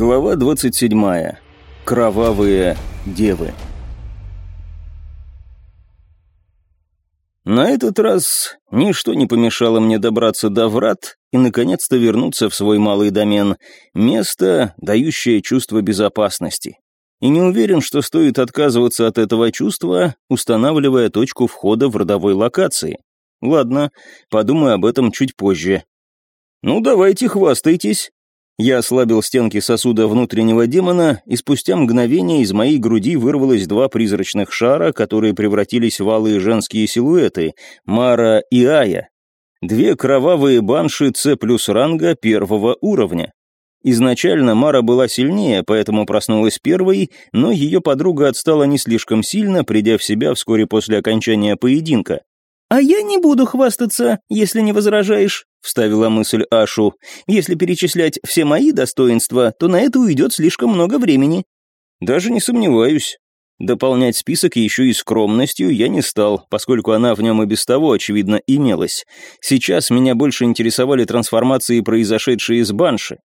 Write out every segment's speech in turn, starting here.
Глава 27. Кровавые девы. На этот раз ничто не помешало мне добраться до врат и, наконец-то, вернуться в свой малый домен, место, дающее чувство безопасности. И не уверен, что стоит отказываться от этого чувства, устанавливая точку входа в родовой локации. Ладно, подумаю об этом чуть позже. «Ну, давайте хвастайтесь», я ослабил стенки сосуда внутреннего демона, и спустя мгновение из моей груди вырвалось два призрачных шара, которые превратились в алые женские силуэты — Мара и Ая. Две кровавые банши С плюс ранга первого уровня. Изначально Мара была сильнее, поэтому проснулась первой, но ее подруга отстала не слишком сильно, придя в себя вскоре после окончания поединка. «А я не буду хвастаться, если не возражаешь», — вставила мысль Ашу. «Если перечислять все мои достоинства, то на это уйдет слишком много времени». «Даже не сомневаюсь». Дополнять список еще и скромностью я не стал, поскольку она в нем и без того, очевидно, имелась. Сейчас меня больше интересовали трансформации, произошедшие с Банши.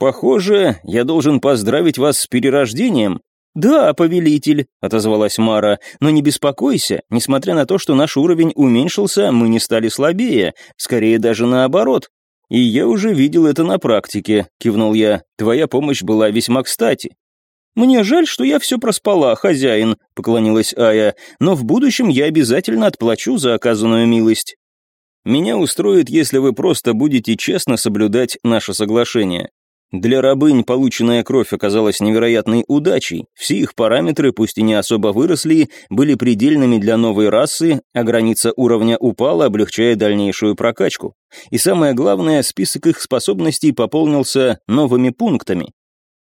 «Похоже, я должен поздравить вас с перерождением», «Да, повелитель», — отозвалась Мара, «но не беспокойся, несмотря на то, что наш уровень уменьшился, мы не стали слабее, скорее даже наоборот». «И я уже видел это на практике», — кивнул я, «твоя помощь была весьма кстати». «Мне жаль, что я все проспала, хозяин», — поклонилась Ая, «но в будущем я обязательно отплачу за оказанную милость». «Меня устроит, если вы просто будете честно соблюдать наше соглашение. Для рабынь полученная кровь оказалась невероятной удачей, все их параметры, пусть и не особо выросли, были предельными для новой расы, а граница уровня упала, облегчая дальнейшую прокачку. И самое главное, список их способностей пополнился новыми пунктами.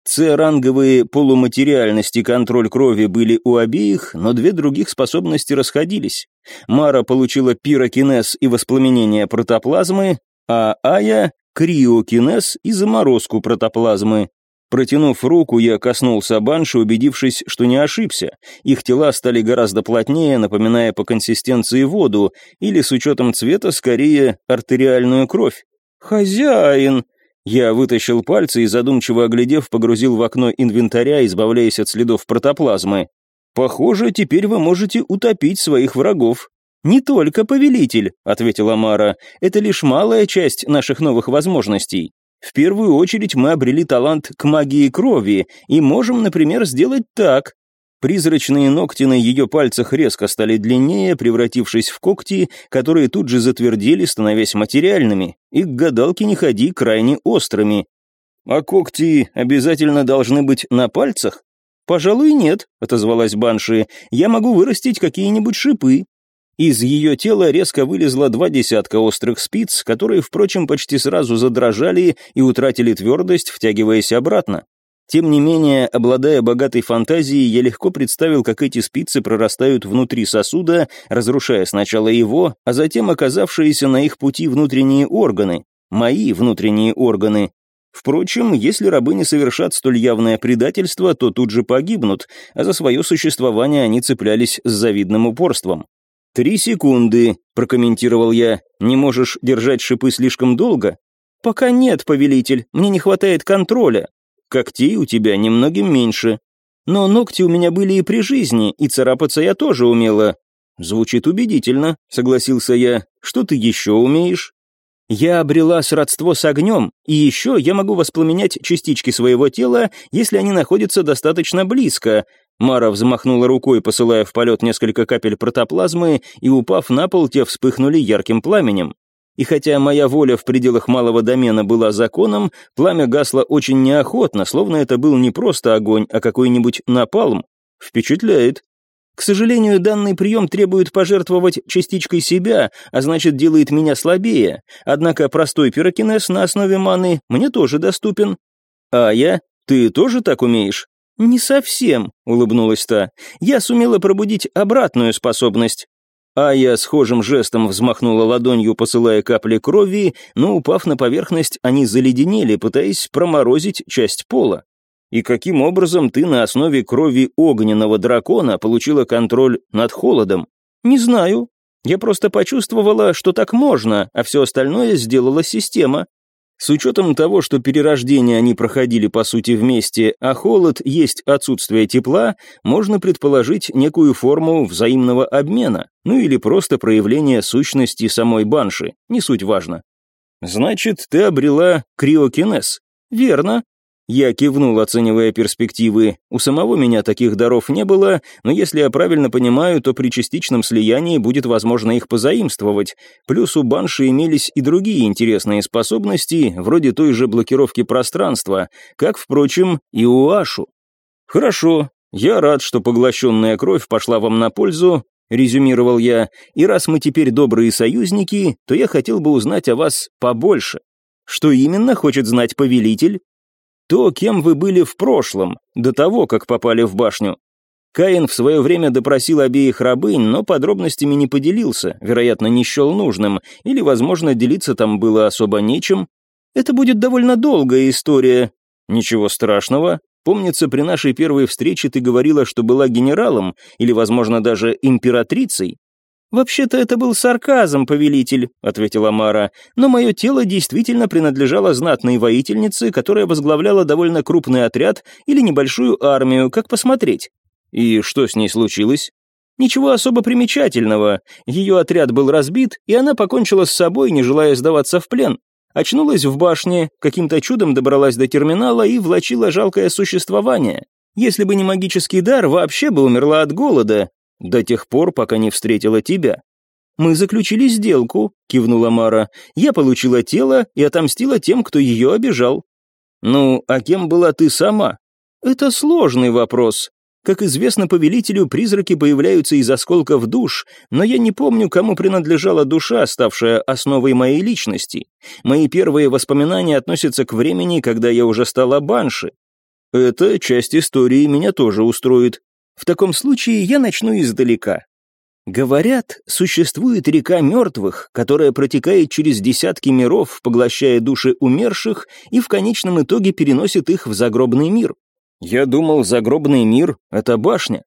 С-ранговые полуматериальность и контроль крови были у обеих, но две других способности расходились. Мара получила пирокинез и воспламенение протоплазмы, а Ая криокинез и заморозку протоплазмы. Протянув руку, я коснулся банши, убедившись, что не ошибся. Их тела стали гораздо плотнее, напоминая по консистенции воду, или с учетом цвета, скорее, артериальную кровь. «Хозяин!» Я вытащил пальцы и, задумчиво оглядев, погрузил в окно инвентаря, избавляясь от следов протоплазмы. «Похоже, теперь вы можете утопить своих врагов. «Не только повелитель», — ответила Мара, — «это лишь малая часть наших новых возможностей. В первую очередь мы обрели талант к магии крови и можем, например, сделать так». Призрачные ногти на ее пальцах резко стали длиннее, превратившись в когти, которые тут же затвердели, становясь материальными, и к гадалке не ходи крайне острыми. «А когти обязательно должны быть на пальцах?» «Пожалуй, нет», — отозвалась Банши. «Я могу вырастить какие-нибудь шипы, из ее тела резко вылезло два десятка острых спиц, которые, впрочем, почти сразу задрожали и утратили твердость, втягиваясь обратно. Тем не менее, обладая богатой фантазией, я легко представил, как эти спицы прорастают внутри сосуда, разрушая сначала его, а затем оказавшиеся на их пути внутренние органы, мои внутренние органы. Впрочем, если рабы не совершат столь явное предательство, то тут же погибнут, а за свое существование они цеплялись с завидным упорством. «Три секунды», — прокомментировал я. «Не можешь держать шипы слишком долго?» «Пока нет, повелитель, мне не хватает контроля. Когтей у тебя немногим меньше. Но ногти у меня были и при жизни, и царапаться я тоже умела». «Звучит убедительно», — согласился я. «Что ты еще умеешь?» «Я обрела сродство с огнем, и еще я могу воспламенять частички своего тела, если они находятся достаточно близко, Мара взмахнула рукой, посылая в полет несколько капель протоплазмы, и, упав на пол, те вспыхнули ярким пламенем. И хотя моя воля в пределах малого домена была законом, пламя гасло очень неохотно, словно это был не просто огонь, а какой-нибудь напалм. Впечатляет. К сожалению, данный прием требует пожертвовать частичкой себя, а значит делает меня слабее. Однако простой пирокинез на основе маны мне тоже доступен. А я? Ты тоже так умеешь? «Не совсем», — улыбнулась та. «Я сумела пробудить обратную способность». А я схожим жестом взмахнула ладонью, посылая капли крови, но, упав на поверхность, они заледенели, пытаясь проморозить часть пола. И каким образом ты на основе крови огненного дракона получила контроль над холодом? Не знаю. Я просто почувствовала, что так можно, а все остальное сделала система. С учетом того, что перерождение они проходили по сути вместе, а холод есть отсутствие тепла, можно предположить некую форму взаимного обмена, ну или просто проявление сущности самой банши, не суть важно. Значит, ты обрела криокинез. Верно, я кивнул, оценивая перспективы. У самого меня таких даров не было, но если я правильно понимаю, то при частичном слиянии будет возможно их позаимствовать. Плюс у Банши имелись и другие интересные способности, вроде той же блокировки пространства, как, впрочем, и у Ашу. Хорошо, я рад, что поглощенная кровь пошла вам на пользу, резюмировал я, и раз мы теперь добрые союзники, то я хотел бы узнать о вас побольше. Что именно хочет знать повелитель? То, кем вы были в прошлом, до того, как попали в башню. Каин в свое время допросил обеих рабынь, но подробностями не поделился, вероятно, не счел нужным, или, возможно, делиться там было особо нечем. Это будет довольно долгая история. Ничего страшного. Помнится, при нашей первой встрече ты говорила, что была генералом, или, возможно, даже императрицей. «Вообще-то это был сарказм, повелитель», — ответила Мара, «но мое тело действительно принадлежало знатной воительнице, которая возглавляла довольно крупный отряд или небольшую армию, как посмотреть». «И что с ней случилось?» «Ничего особо примечательного. Ее отряд был разбит, и она покончила с собой, не желая сдаваться в плен. Очнулась в башне, каким-то чудом добралась до терминала и влачила жалкое существование. Если бы не магический дар, вообще бы умерла от голода, до тех пор, пока не встретила тебя. Мы заключили сделку, кивнула Мара. Я получила тело и отомстила тем, кто ее обижал. Ну, а кем была ты сама? Это сложный вопрос. Как известно повелителю, призраки появляются из осколков душ, но я не помню, кому принадлежала душа, ставшая основой моей личности. Мои первые воспоминания относятся к времени, когда я уже стала банши. Эта часть истории меня тоже устроит. В таком случае я начну издалека. Говорят, существует река мертвых, которая протекает через десятки миров, поглощая души умерших и в конечном итоге переносит их в загробный мир. Я думал, загробный мир — это башня.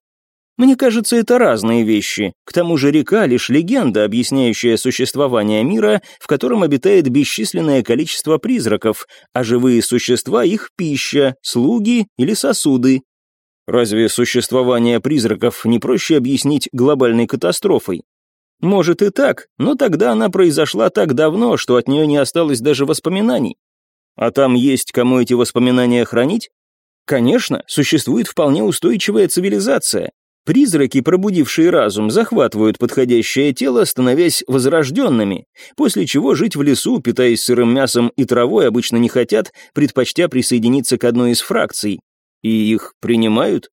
Мне кажется, это разные вещи. К тому же река — лишь легенда, объясняющая существование мира, в котором обитает бесчисленное количество призраков, а живые существа — их пища, слуги или сосуды, Разве существование призраков не проще объяснить глобальной катастрофой? Может и так, но тогда она произошла так давно, что от нее не осталось даже воспоминаний. А там есть кому эти воспоминания хранить? Конечно, существует вполне устойчивая цивилизация. Призраки, пробудившие разум, захватывают подходящее тело, становясь возрожденными, после чего жить в лесу, питаясь сырым мясом и травой, обычно не хотят, предпочтя присоединиться к одной из фракций, и их принимают?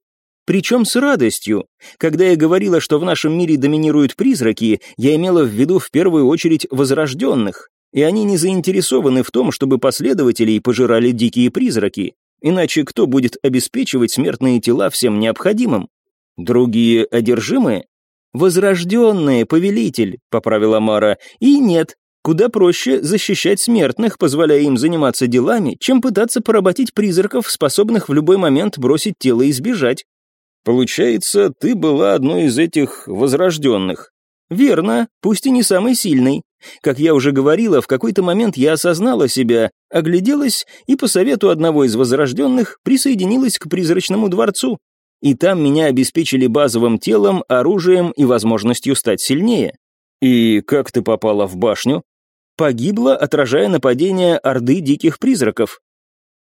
Причем с радостью. Когда я говорила, что в нашем мире доминируют призраки, я имела в виду в первую очередь возрожденных. И они не заинтересованы в том, чтобы последователей пожирали дикие призраки. Иначе кто будет обеспечивать смертные тела всем необходимым? Другие одержимые? «Возрожденные, повелитель», — поправила Мара. «И нет, Куда проще защищать смертных, позволяя им заниматься делами, чем пытаться поработить призраков, способных в любой момент бросить тело и сбежать. Получается, ты была одной из этих возрожденных. Верно, пусть и не самый сильный. Как я уже говорила, в какой-то момент я осознала себя, огляделась и по совету одного из возрожденных присоединилась к призрачному дворцу. И там меня обеспечили базовым телом, оружием и возможностью стать сильнее. «И как ты попала в башню?» Погибла, отражая нападение орды диких призраков.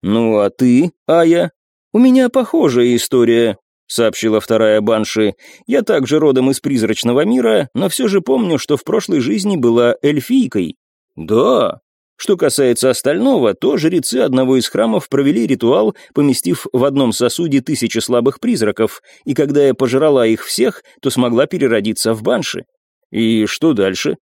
«Ну а ты, Ая?» «У меня похожая история», — сообщила вторая Банши. «Я также родом из призрачного мира, но все же помню, что в прошлой жизни была эльфийкой». «Да», что касается остального, то жрецы одного из храмов провели ритуал, поместив в одном сосуде тысячи слабых призраков, и когда я пожрала их всех, то смогла переродиться в банши. И что дальше?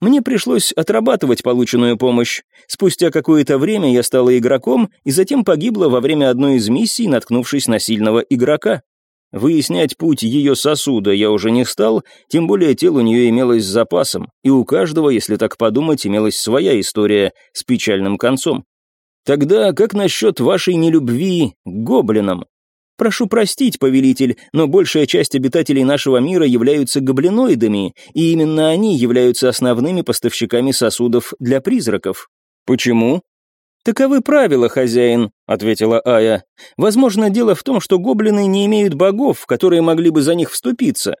Мне пришлось отрабатывать полученную помощь. Спустя какое-то время я стала игроком и затем погибла во время одной из миссий, наткнувшись на сильного игрока. Выяснять путь ее сосуда я уже не стал, тем более тело у нее имелось с запасом, и у каждого, если так подумать, имелась своя история с печальным концом. Тогда как насчет вашей нелюбви к гоблинам? Прошу простить, повелитель, но большая часть обитателей нашего мира являются гоблиноидами, и именно они являются основными поставщиками сосудов для призраков. Почему? «Таковы правила, хозяин», — ответила Ая. «Возможно, дело в том, что гоблины не имеют богов, которые могли бы за них вступиться».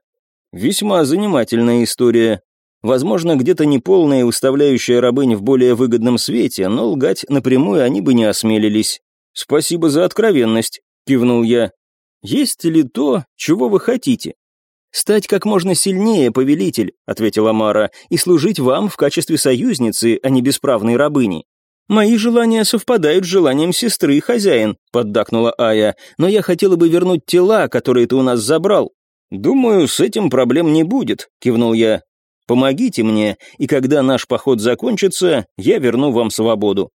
Весьма занимательная история. Возможно, где-то неполная, уставляющая рабынь в более выгодном свете, но лгать напрямую они бы не осмелились. «Спасибо за откровенность», — кивнул я. «Есть ли то, чего вы хотите?» «Стать как можно сильнее, повелитель», — ответила Мара, «и служить вам в качестве союзницы, а не бесправной рабыни». «Мои желания совпадают с желанием сестры, хозяин», — поддакнула Ая, «но я хотела бы вернуть тела, которые ты у нас забрал». «Думаю, с этим проблем не будет», — кивнул я. «Помогите мне, и когда наш поход закончится, я верну вам свободу».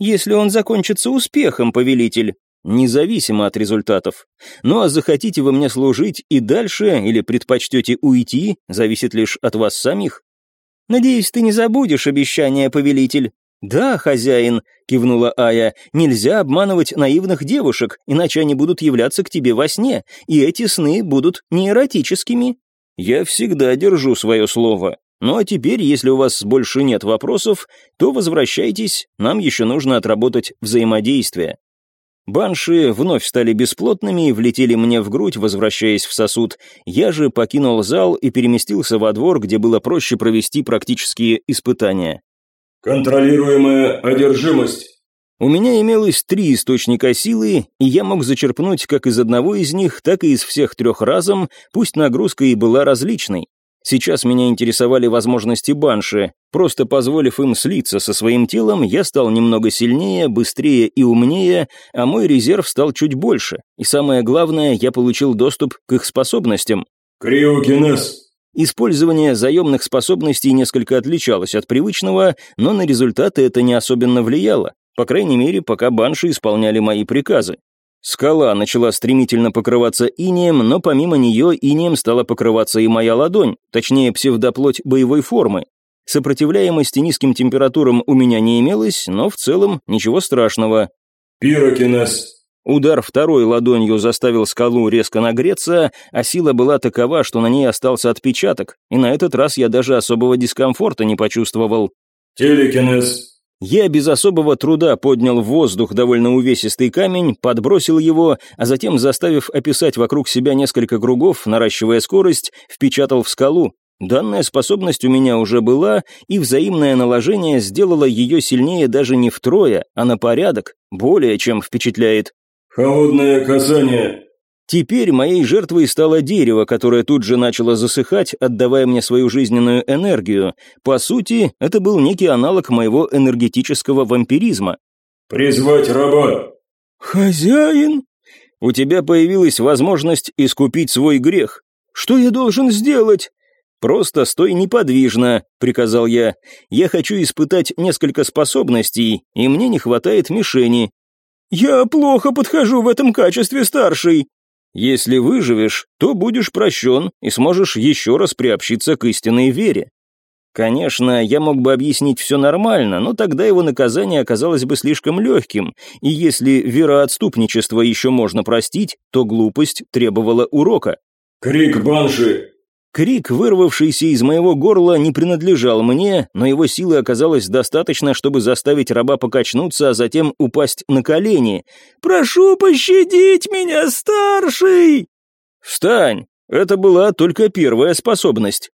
«Если он закончится успехом, повелитель», независимо от результатов. Ну а захотите вы мне служить и дальше, или предпочтете уйти, зависит лишь от вас самих. Надеюсь, ты не забудешь обещание, повелитель. Да, хозяин, кивнула Ая, нельзя обманывать наивных девушек, иначе они будут являться к тебе во сне, и эти сны будут не эротическими. Я всегда держу свое слово. Ну а теперь, если у вас больше нет вопросов, то возвращайтесь, нам еще нужно отработать взаимодействие. Банши вновь стали бесплотными и влетели мне в грудь, возвращаясь в сосуд. Я же покинул зал и переместился во двор, где было проще провести практические испытания. «Контролируемая одержимость». У меня имелось три источника силы, и я мог зачерпнуть как из одного из них, так и из всех трех разом, пусть нагрузка и была различной. Сейчас меня интересовали возможности банши. Просто позволив им слиться со своим телом, я стал немного сильнее, быстрее и умнее, а мой резерв стал чуть больше. И самое главное, я получил доступ к их способностям. Криокинез. Использование заемных способностей несколько отличалось от привычного, но на результаты это не особенно влияло. По крайней мере, пока банши исполняли мои приказы. Скала начала стремительно покрываться инеем, но помимо нее инеем стала покрываться и моя ладонь, точнее псевдоплоть боевой формы. Сопротивляемости низким температурам у меня не имелось, но в целом ничего страшного. Пирокинез. Удар второй ладонью заставил скалу резко нагреться, а сила была такова, что на ней остался отпечаток, и на этот раз я даже особого дискомфорта не почувствовал. Телекинез. Я без особого труда поднял в воздух довольно увесистый камень, подбросил его, а затем, заставив описать вокруг себя несколько кругов, наращивая скорость, впечатал в скалу. Данная способность у меня уже была, и взаимное наложение сделало ее сильнее даже не втрое, а на порядок, более чем впечатляет. «Холодное касание», Теперь моей жертвой стало дерево, которое тут же начало засыхать, отдавая мне свою жизненную энергию. По сути, это был некий аналог моего энергетического вампиризма. «Призвать раба!» «Хозяин!» «У тебя появилась возможность искупить свой грех. Что я должен сделать?» «Просто стой неподвижно», — приказал я. «Я хочу испытать несколько способностей, и мне не хватает мишени». «Я плохо подхожу в этом качестве, старший», если выживешь, то будешь прощен и сможешь еще раз приобщиться к истинной вере. Конечно, я мог бы объяснить все нормально, но тогда его наказание оказалось бы слишком легким, и если вероотступничество еще можно простить, то глупость требовала урока. «Крик банши! Крик, вырвавшийся из моего горла, не принадлежал мне, но его силы оказалось достаточно, чтобы заставить раба покачнуться, а затем упасть на колени. «Прошу пощадить меня, старший!» «Встань!» Это была только первая способность.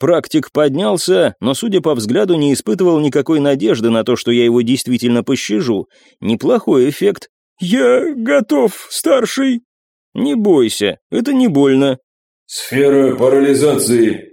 Практик поднялся, но, судя по взгляду, не испытывал никакой надежды на то, что я его действительно пощажу. Неплохой эффект. «Я готов, старший!» «Не бойся, это не больно. «Сфера парализации».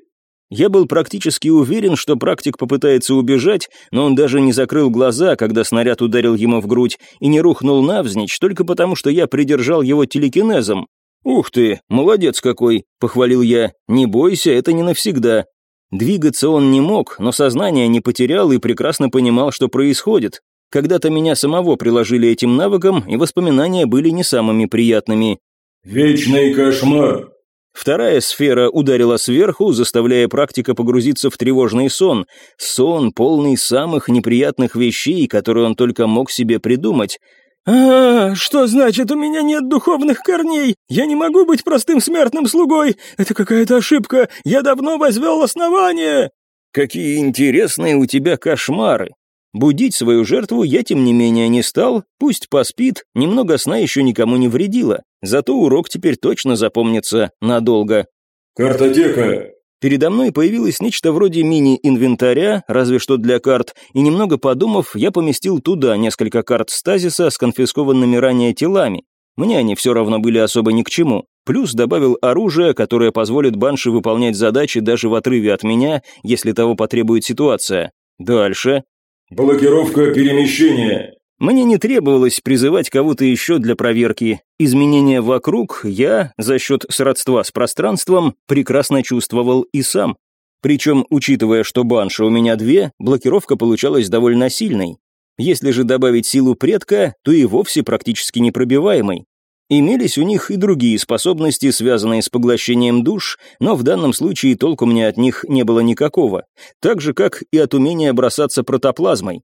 Я был практически уверен, что практик попытается убежать, но он даже не закрыл глаза, когда снаряд ударил ему в грудь, и не рухнул навзничь, только потому, что я придержал его телекинезом. «Ух ты, молодец какой!» — похвалил я. «Не бойся, это не навсегда». Двигаться он не мог, но сознание не потерял и прекрасно понимал, что происходит. Когда-то меня самого приложили этим навыком, и воспоминания были не самыми приятными. «Вечный кошмар», Вторая сфера ударила сверху, заставляя практика погрузиться в тревожный сон. Сон, полный самых неприятных вещей, которые он только мог себе придумать. «А, что значит, у меня нет духовных корней? Я не могу быть простым смертным слугой! Это какая-то ошибка! Я давно возвел основание!» «Какие интересные у тебя кошмары!» Будить свою жертву я, тем не менее, не стал, пусть поспит, немного сна еще никому не вредило, зато урок теперь точно запомнится надолго. «Картотека!» Передо мной появилось нечто вроде мини-инвентаря, разве что для карт, и немного подумав, я поместил туда несколько карт стазиса с конфискованными ранее телами. Мне они все равно были особо ни к чему. Плюс добавил оружие, которое позволит Банши выполнять задачи даже в отрыве от меня, если того потребует ситуация. Дальше. «Блокировка перемещения». Мне не требовалось призывать кого-то еще для проверки. Изменения вокруг я, за счет сродства с пространством, прекрасно чувствовал и сам. Причем, учитывая, что банши у меня две, блокировка получалась довольно сильной. Если же добавить силу предка, то и вовсе практически непробиваемой. Имелись у них и другие способности, связанные с поглощением душ, но в данном случае толку мне от них не было никакого, так же, как и от умения бросаться протоплазмой.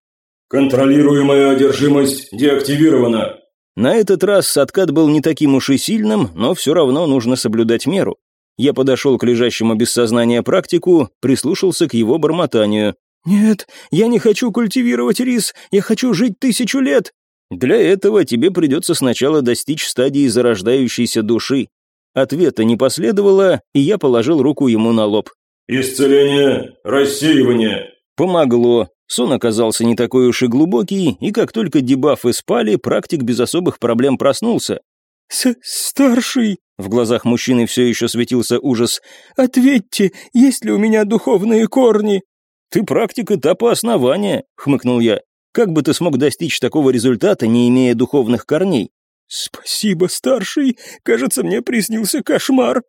«Контролируемая одержимость деактивирована». На этот раз откат был не таким уж и сильным, но все равно нужно соблюдать меру. Я подошел к лежащему без сознания практику, прислушался к его бормотанию. «Нет, я не хочу культивировать рис, я хочу жить тысячу лет!» Для этого тебе придется сначала достичь стадии зарождающейся души. Ответа не последовало, и я положил руку ему на лоб. «Исцеление, рассеивание». Помогло. Сон оказался не такой уж и глубокий, и как только дебафы спали, практик без особых проблем проснулся. С «Старший!» — в глазах мужчины все еще светился ужас. «Ответьте, есть ли у меня духовные корни?» «Ты практик этапа основания», — хмыкнул я. Как бы ты смог достичь такого результата, не имея духовных корней? Спасибо, старший. Кажется, мне приснился кошмар.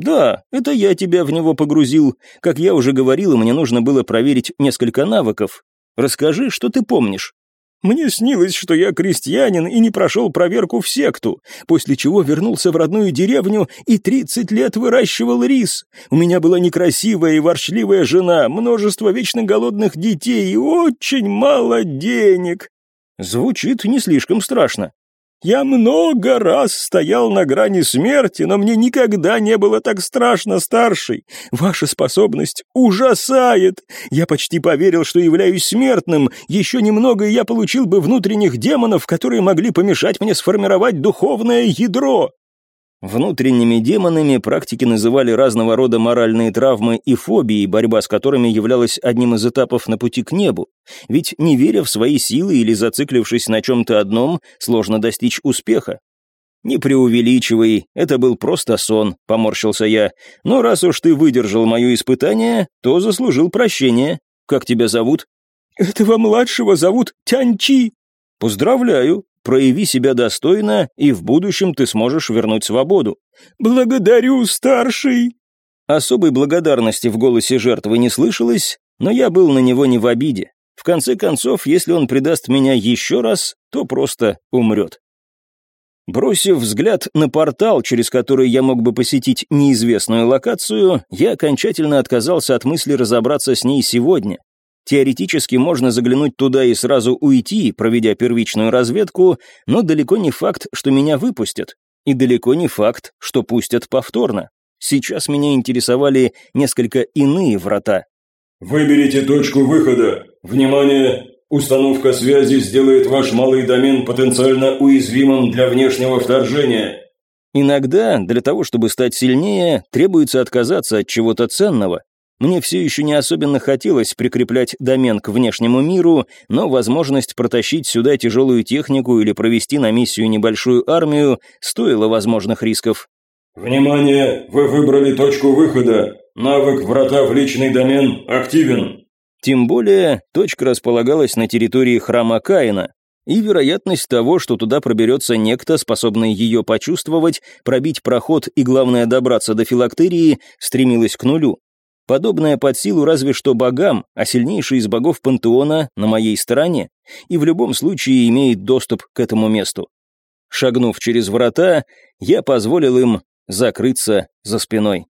Да, это я тебя в него погрузил. Как я уже говорил, мне нужно было проверить несколько навыков. Расскажи, что ты помнишь. Мне снилось, что я крестьянин и не прошел проверку в секту, после чего вернулся в родную деревню и 30 лет выращивал рис. У меня была некрасивая и ворчливая жена, множество вечно голодных детей и очень мало денег. Звучит не слишком страшно. Я много раз стоял на грани смерти, но мне никогда не было так страшно, старший. Ваша способность ужасает. Я почти поверил, что являюсь смертным. Еще немного, и я получил бы внутренних демонов, которые могли помешать мне сформировать духовное ядро. Внутренними демонами практики называли разного рода моральные травмы и фобии, борьба с которыми являлась одним из этапов на пути к небу. Ведь не веря в свои силы или зациклившись на чем-то одном, сложно достичь успеха. «Не преувеличивай, это был просто сон», — поморщился я. «Но раз уж ты выдержал мое испытание, то заслужил прощения. Как тебя зовут?» «Этого младшего зовут Тяньчи». «Поздравляю, прояви себя достойно, и в будущем ты сможешь вернуть свободу». «Благодарю, старший!» Особой благодарности в голосе жертвы не слышалось, но я был на него не в обиде. В конце концов, если он предаст меня еще раз, то просто умрет. Бросив взгляд на портал, через который я мог бы посетить неизвестную локацию, я окончательно отказался от мысли разобраться с ней сегодня. Теоретически можно заглянуть туда и сразу уйти, проведя первичную разведку, но далеко не факт, что меня выпустят. И далеко не факт, что пустят повторно. Сейчас меня интересовали несколько иные врата. «Выберите точку выхода. Внимание! Установка связи сделает ваш малый домен потенциально уязвимым для внешнего вторжения». Иногда для того, чтобы стать сильнее, требуется отказаться от чего-то ценного, мне все еще не особенно хотелось прикреплять домен к внешнему миру, но возможность протащить сюда тяжелую технику или провести на миссию небольшую армию стоила возможных рисков. «Внимание! Вы выбрали точку выхода. Навык «Врата в личный домен» активен». Тем более, точка располагалась на территории храма Каина, и вероятность того, что туда проберется некто, способный ее почувствовать, пробить проход и, главное, добраться до филактерии, стремилась к нулю. Подобное под силу разве что богам, а сильнейший из богов пантеона на моей стороне, и в любом случае имеет доступ к этому месту. Шагнув через врата, я позволил им закрыться за спиной.